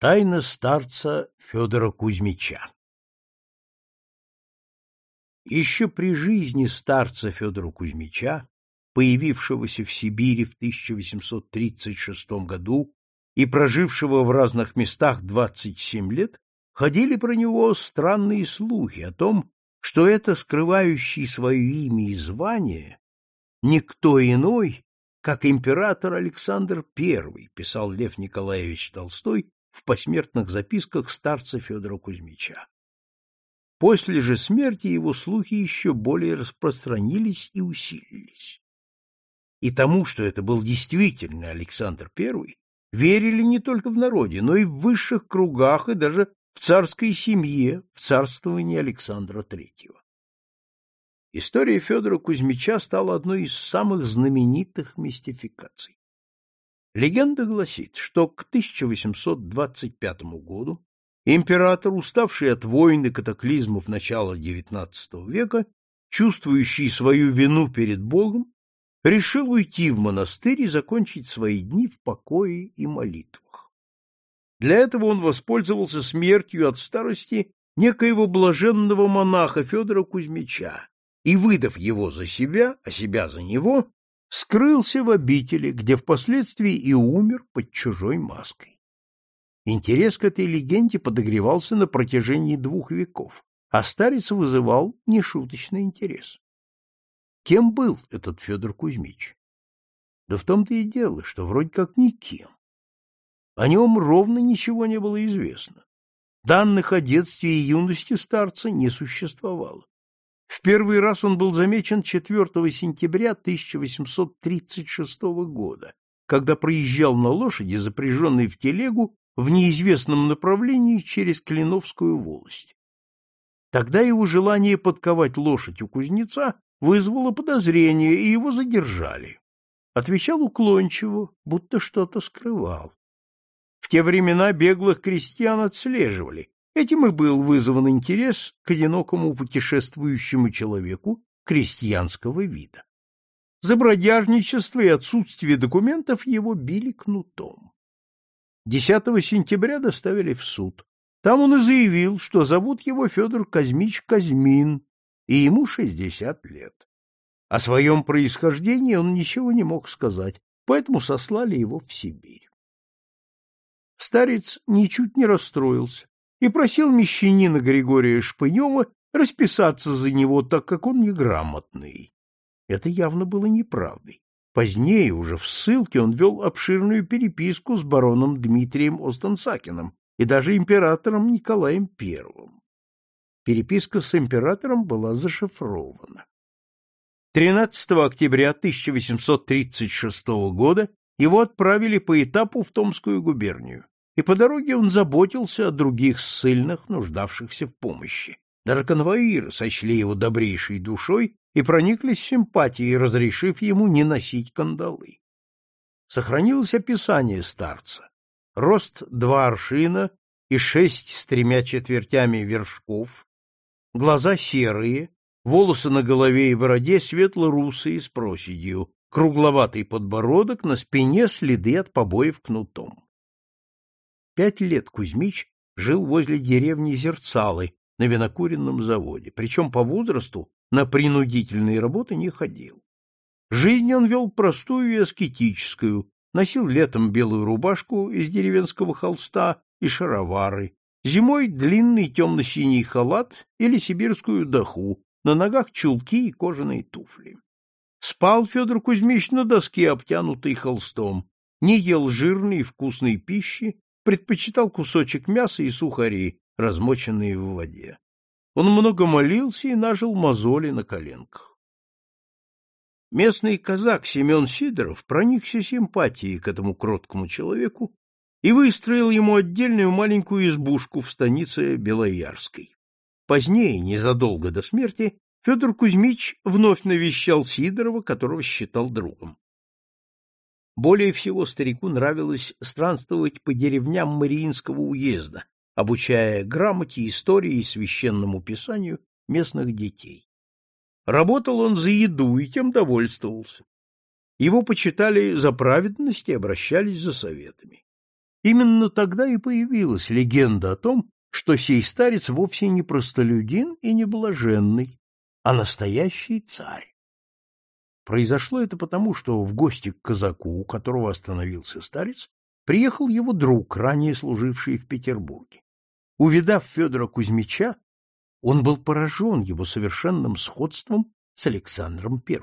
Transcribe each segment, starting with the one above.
Тайна старца Федора Кузьмича. Еще при жизни старца Федора Кузьмича, появившегося в Сибири в 1836 году и прожившего в разных местах 27 лет, ходили про него странные слухи о том, что это скрывающий свое имя и звание никто иной, как император Александр I, писал Лев Николаевич Толстой в посмертных записках старца Федора Кузьмича. После же смерти его слухи еще более распространились и усилились. И тому, что это был действительно Александр I, верили не только в народе, но и в высших кругах и даже в царской семье в царствовании Александра III. История Федора Кузьмича стала одной из самых знаменитых мистификаций. Легенда гласит, что к 1825 году император, уставший от войн и катаклизмов начала XIX века, чувствующий свою вину перед Богом, решил уйти в монастырь и закончить свои дни в покое и молитвах. Для этого он воспользовался смертью от старости некоего блаженного монаха Федора Кузьмича и, выдав его за себя, а себя за него, скрылся в обители, где впоследствии и умер под чужой маской. Интерес к этой легенде подогревался на протяжении двух веков, а старец вызывал нешуточный интерес. Кем был этот Федор Кузьмич? Да в том-то и дело, что вроде как никем. О нем ровно ничего не было известно. Данных о детстве и юности старца не существовало. В первый раз он был замечен 4 сентября 1836 года, когда проезжал на лошади, запряженной в телегу, в неизвестном направлении через Клиновскую волость. Тогда его желание подковать лошадь у кузнеца вызвало подозрение, и его задержали. Отвечал уклончиво, будто что-то скрывал. В те времена беглых крестьян отслеживали, Этим и был вызван интерес к одинокому путешествующему человеку крестьянского вида. За бродяжничество и отсутствие документов его били кнутом. 10 сентября доставили в суд. Там он и заявил, что зовут его Федор Казмич Казьмин, и ему 60 лет. О своем происхождении он ничего не мог сказать, поэтому сослали его в Сибирь. Старец ничуть не расстроился и просил мещанина Григория Шпынева расписаться за него, так как он неграмотный. Это явно было неправдой. Позднее, уже в ссылке, он вел обширную переписку с бароном Дмитрием Остенсакиным и даже императором Николаем I. Переписка с императором была зашифрована. 13 октября 1836 года его отправили по этапу в Томскую губернию и по дороге он заботился о других ссыльных, нуждавшихся в помощи. Даже конвоиры сочли его добрейшей душой и прониклись симпатией, разрешив ему не носить кандалы. Сохранилось описание старца. Рост два аршина и шесть с тремя четвертями вершков, глаза серые, волосы на голове и бороде светло-русые с проседью, кругловатый подбородок, на спине следы от побоев кнутом. Пять лет Кузьмич жил возле деревни Зерцалы на винокуренном заводе, причем по возрасту на принудительные работы не ходил. Жизнь он вел простую и аскетическую, носил летом белую рубашку из деревенского холста и шаровары, зимой длинный темно-синий халат или сибирскую даху, на ногах чулки и кожаные туфли. Спал Федор Кузьмич на доске, обтянутой холстом, не ел жирной и вкусной пищи предпочитал кусочек мяса и сухари, размоченные в воде. Он много молился и нажил мозоли на коленках. Местный казак Семен Сидоров проникся симпатией к этому кроткому человеку и выстроил ему отдельную маленькую избушку в станице Белоярской. Позднее, незадолго до смерти, Федор Кузьмич вновь навещал Сидорова, которого считал другом. Более всего старику нравилось странствовать по деревням Мариинского уезда, обучая грамоте, истории и священному писанию местных детей. Работал он за еду и тем довольствовался. Его почитали за праведность и обращались за советами. Именно тогда и появилась легенда о том, что сей старец вовсе не простолюдин и не блаженный, а настоящий царь. Произошло это потому, что в гости к казаку, у которого остановился старец, приехал его друг, ранее служивший в Петербурге. Увидав Федора Кузьмича, он был поражен его совершенным сходством с Александром I.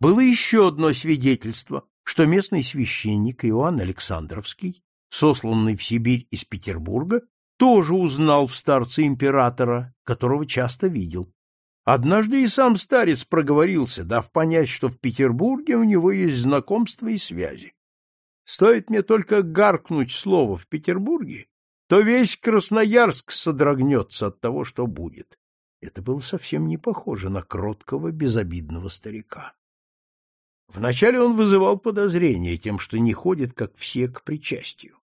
Было еще одно свидетельство, что местный священник Иоанн Александровский, сосланный в Сибирь из Петербурга, тоже узнал в старце императора, которого часто видел. Однажды и сам старец проговорился, дав понять, что в Петербурге у него есть знакомства и связи. Стоит мне только гаркнуть слово в Петербурге, то весь Красноярск содрогнется от того, что будет. Это было совсем не похоже на кроткого, безобидного старика. Вначале он вызывал подозрения тем, что не ходит, как все, к причастию.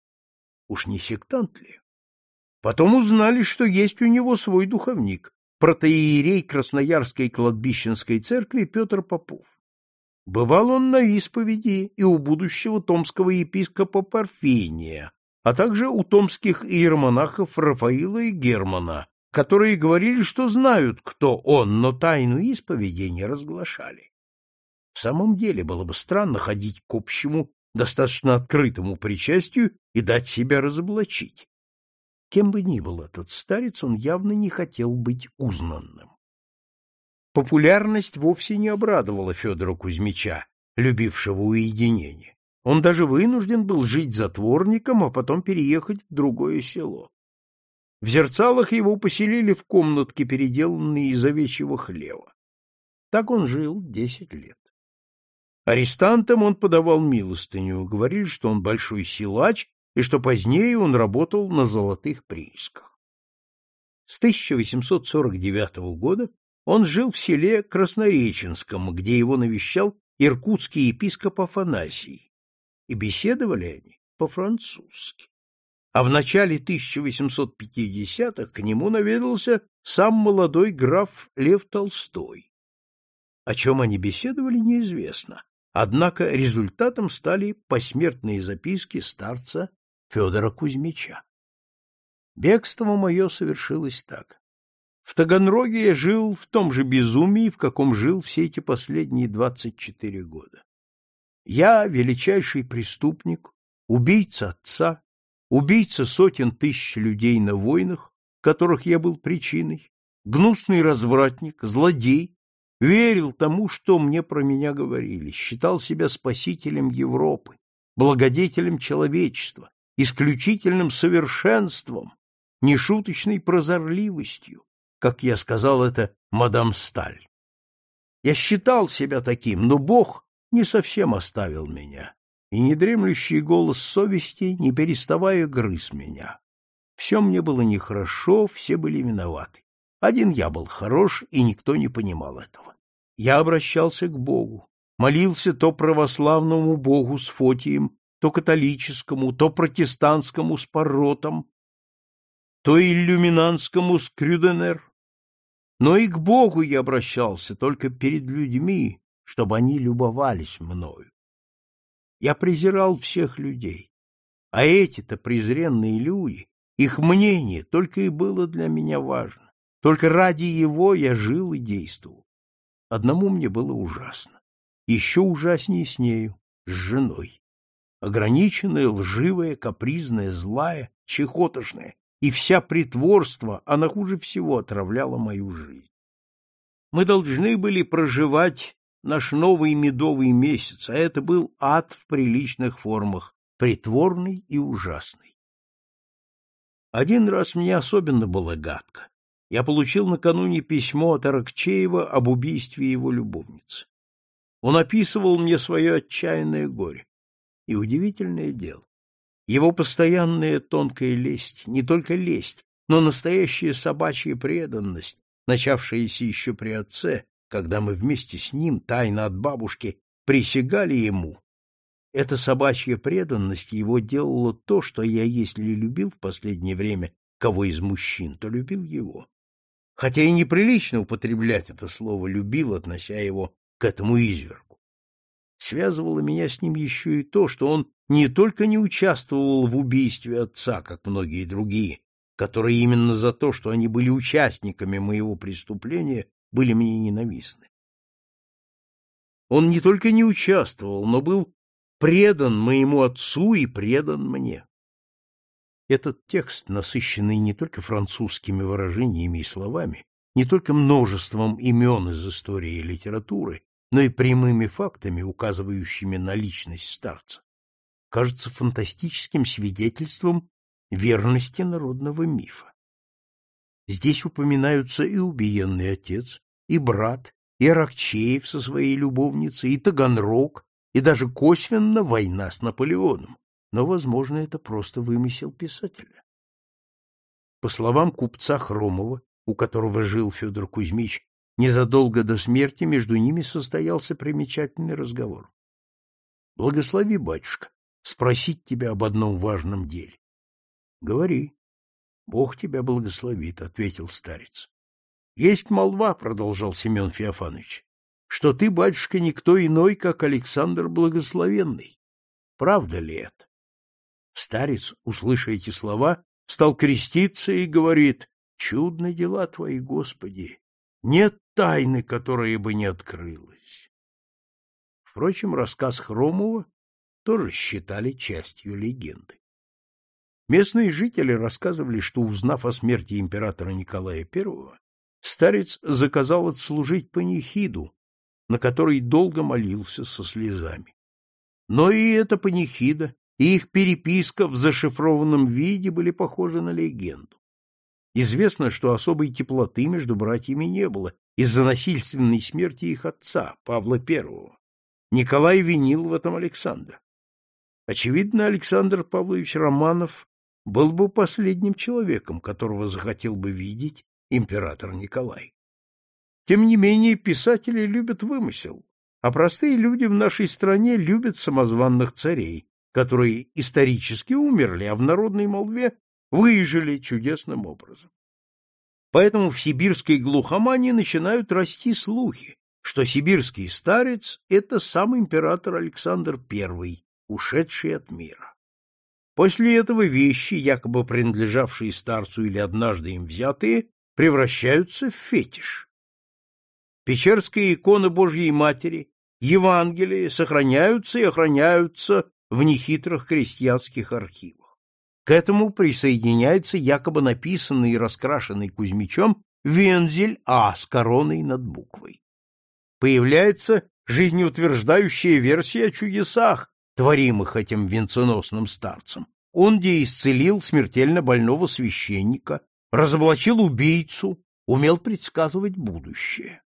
Уж не сектант ли? Потом узнали, что есть у него свой духовник, протоиерей Красноярской кладбищенской церкви Петр Попов. Бывал он на исповеди и у будущего томского епископа Парфения, а также у томских иеромонахов Рафаила и Германа, которые говорили, что знают, кто он, но тайну исповеди не разглашали. В самом деле было бы странно ходить к общему, достаточно открытому причастию и дать себя разоблачить. Кем бы ни был этот старец, он явно не хотел быть узнанным. Популярность вовсе не обрадовала Федора Кузьмича, любившего уединение. Он даже вынужден был жить затворником, а потом переехать в другое село. В зерцалах его поселили в комнатке, переделанной из овечьего хлева. Так он жил десять лет. Арестантам он подавал милостыню, говорили, что он большой силач и что позднее он работал на золотых приисках. С 1849 года он жил в селе Краснореченском, где его навещал иркутский епископ Афанасий, и беседовали они по-французски. А в начале 1850-х к нему наведался сам молодой граф Лев Толстой. О чем они беседовали, неизвестно, Однако результатом стали посмертные записки старца Федора Кузьмича. Бегство мое совершилось так. В Таганроге я жил в том же безумии, в каком жил все эти последние двадцать четыре года. Я величайший преступник, убийца отца, убийца сотен тысяч людей на войнах, которых я был причиной, гнусный развратник, злодей, верил тому, что мне про меня говорили, считал себя спасителем Европы, благодетелем человечества, исключительным совершенством, нешуточной прозорливостью, как я сказал это мадам Сталь. Я считал себя таким, но Бог не совсем оставил меня, и недремлющий голос совести, не переставая, грыз меня. Все мне было нехорошо, все были виноваты. Один я был хорош, и никто не понимал этого. Я обращался к Богу, молился то православному Богу с Фотием, то католическому, то протестантскому с Парротом, то иллюминанскому с Крюденер. Но и к Богу я обращался только перед людьми, чтобы они любовались мною. Я презирал всех людей, а эти-то презренные люди, их мнение только и было для меня важно. Только ради его я жил и действовал. Одному мне было ужасно. Еще ужаснее с нею, с женой. Ограниченная, лживая, капризная, злая, чехотошная. И вся притворство, она хуже всего отравляла мою жизнь. Мы должны были проживать наш новый медовый месяц, а это был ад в приличных формах, притворный и ужасный. Один раз мне особенно было гадко я получил накануне письмо от Аракчеева об убийстве его любовницы. Он описывал мне свое отчаянное горе. И удивительное дело. Его постоянная тонкая лесть, не только лесть, но настоящая собачья преданность, начавшаяся еще при отце, когда мы вместе с ним, тайно от бабушки, присягали ему. Эта собачья преданность его делала то, что я, если любил в последнее время кого из мужчин, то любил его хотя и неприлично употреблять это слово «любил», относя его к этому извергу. Связывало меня с ним еще и то, что он не только не участвовал в убийстве отца, как многие другие, которые именно за то, что они были участниками моего преступления, были мне ненавистны. Он не только не участвовал, но был предан моему отцу и предан мне. Этот текст, насыщенный не только французскими выражениями и словами, не только множеством имен из истории и литературы, но и прямыми фактами, указывающими на личность старца, кажется фантастическим свидетельством верности народного мифа. Здесь упоминаются и убиенный отец, и брат, и Аракчеев со своей любовницей, и Таганрог, и даже косвенно война с Наполеоном, но, возможно, это просто вымысел писателя. По словам купца Хромова, у которого жил Федор Кузьмич, незадолго до смерти между ними состоялся примечательный разговор. — Благослови, батюшка, спросить тебя об одном важном деле. — Говори. — Бог тебя благословит, — ответил старец. — Есть молва, — продолжал Семен Феофанович, — что ты, батюшка, никто иной, как Александр Благословенный. Правда ли это? Старец, услыша эти слова, стал креститься и говорит, «Чудны дела твои, Господи! Нет тайны, которая бы не открылась». Впрочем, рассказ Хромова тоже считали частью легенды. Местные жители рассказывали, что, узнав о смерти императора Николая I, старец заказал отслужить панихиду, на которой долго молился со слезами. Но и эта панихида и их переписка в зашифрованном виде были похожи на легенду. Известно, что особой теплоты между братьями не было из-за насильственной смерти их отца, Павла I. Николай винил в этом Александра. Очевидно, Александр Павлович Романов был бы последним человеком, которого захотел бы видеть император Николай. Тем не менее, писатели любят вымысел, а простые люди в нашей стране любят самозванных царей, которые исторически умерли, а в народной молве выжили чудесным образом. Поэтому в сибирской глухомании начинают расти слухи, что сибирский старец — это сам император Александр I, ушедший от мира. После этого вещи, якобы принадлежавшие старцу или однажды им взятые, превращаются в фетиш. Печерская икона Божьей Матери, Евангелие сохраняются и охраняются в нехитрых крестьянских архивах. К этому присоединяется якобы написанный и раскрашенный Кузьмичом вензель А с короной над буквой. Появляется жизнеутверждающая версия о чудесах, творимых этим венценосным старцем. Он где исцелил смертельно больного священника, разоблачил убийцу, умел предсказывать будущее.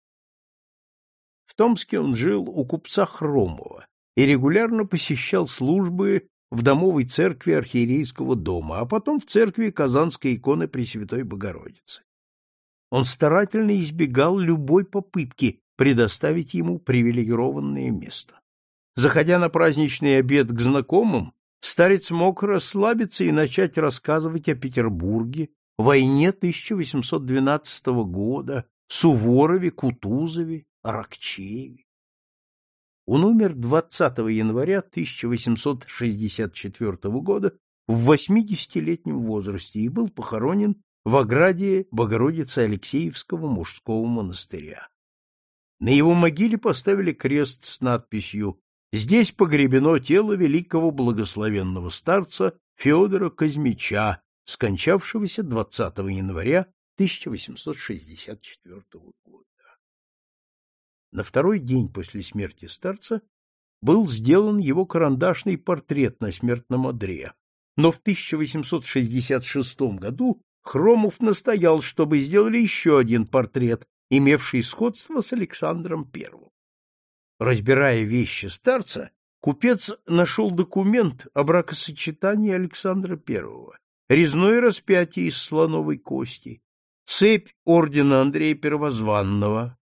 В Томске он жил у купца Хромова, и регулярно посещал службы в домовой церкви архиерейского дома, а потом в церкви Казанской иконы Пресвятой Богородицы. Он старательно избегал любой попытки предоставить ему привилегированное место. Заходя на праздничный обед к знакомым, старец мог расслабиться и начать рассказывать о Петербурге, войне 1812 года, Суворове, Кутузове, Аракчееве. Он умер 20 января 1864 года в 80-летнем возрасте и был похоронен в ограде Богородицы Алексеевского мужского монастыря. На его могиле поставили крест с надписью «Здесь погребено тело великого благословенного старца Федора Казмича, скончавшегося 20 января 1864 года». На второй день после смерти старца был сделан его карандашный портрет на смертном одре, но в 1866 году Хромов настоял, чтобы сделали еще один портрет, имевший сходство с Александром I. Разбирая вещи старца, купец нашел документ о бракосочетании Александра I, резное распятие из слоновой кости, цепь ордена Андрея Первозванного,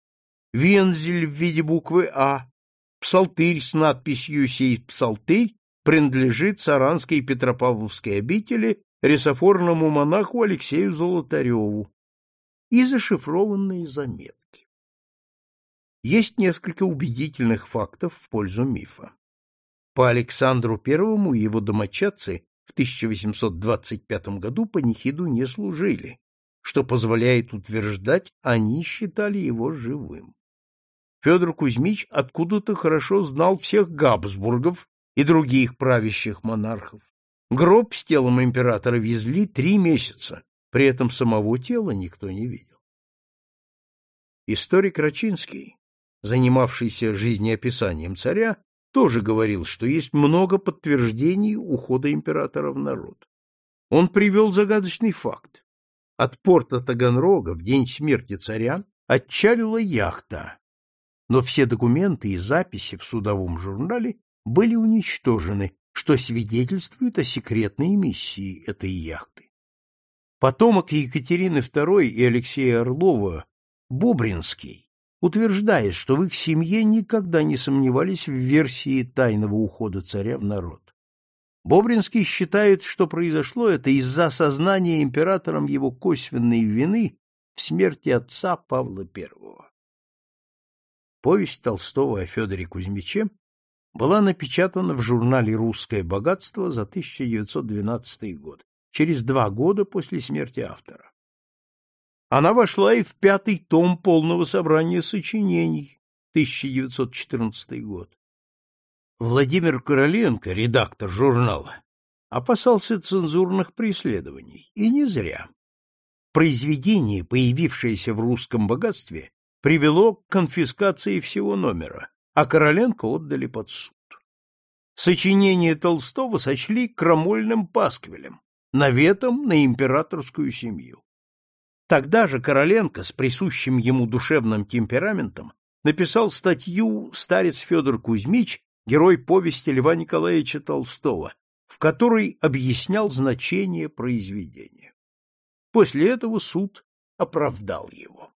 вензель в виде буквы А, псалтырь с надписью «Сей псалтырь» принадлежит Саранской Петропавловской обители рисофорному монаху Алексею Золотареву и зашифрованные заметки. Есть несколько убедительных фактов в пользу мифа. По Александру Первому его домочадцы в 1825 году панихиду не служили, что позволяет утверждать, они считали его живым. Федор Кузьмич откуда-то хорошо знал всех Габсбургов и других правящих монархов. Гроб с телом императора везли три месяца, при этом самого тела никто не видел. Историк Рачинский, занимавшийся жизнеописанием царя, тоже говорил, что есть много подтверждений ухода императора в народ. Он привел загадочный факт. От порта Таганрога в день смерти царя отчалила яхта, но все документы и записи в судовом журнале были уничтожены, что свидетельствует о секретной миссии этой яхты. Потомок Екатерины II и Алексея Орлова, Бобринский, утверждает, что в их семье никогда не сомневались в версии тайного ухода царя в народ. Бобринский считает, что произошло это из-за осознания императором его косвенной вины в смерти отца Павла I. Повесть Толстого о Федоре Кузьмиче была напечатана в журнале «Русское богатство» за 1912 год, через два года после смерти автора. Она вошла и в пятый том полного собрания сочинений, 1914 год. Владимир Короленко, редактор журнала, опасался цензурных преследований, и не зря. Произведение, появившееся в русском богатстве, привело к конфискации всего номера, а Короленко отдали под суд. Сочинение Толстого сочли крамольным пасквилем, наветом на императорскую семью. Тогда же Короленко с присущим ему душевным темпераментом написал статью «Старец Федор Кузьмич герой повести Льва Николаевича Толстого, в которой объяснял значение произведения. После этого суд оправдал его.